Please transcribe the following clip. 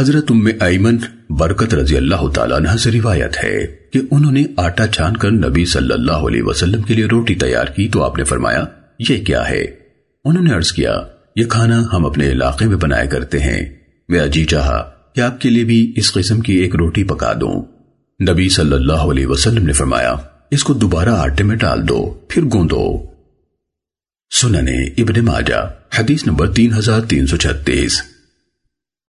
حضرت ام ایمن برکت رضی اللہ تعالیٰ عنہ سے روایت ہے کہ انہوں نے آٹا چھان کر نبی صلی اللہ علیہ وسلم کے لیے روٹی تیار کی تو آپ نے فرمایا، یہ کیا ہے؟ انہوں نے عرض کیا، یہ کھانا ہم اپنے علاقے میں بنایا کرتے ہیں۔ میرا جی چاہا کہ آپ کے لیے بھی اس قسم کی ایک روٹی پکا دوں۔ نبی صلی اللہ علیہ وسلم نے فرمایا، اس کو دوبارہ آٹے میں ڈال دو، پھر گوندو۔ سننے ابن ماجہ، حدیث نمبر تین ہزار تین سو چھتیس۔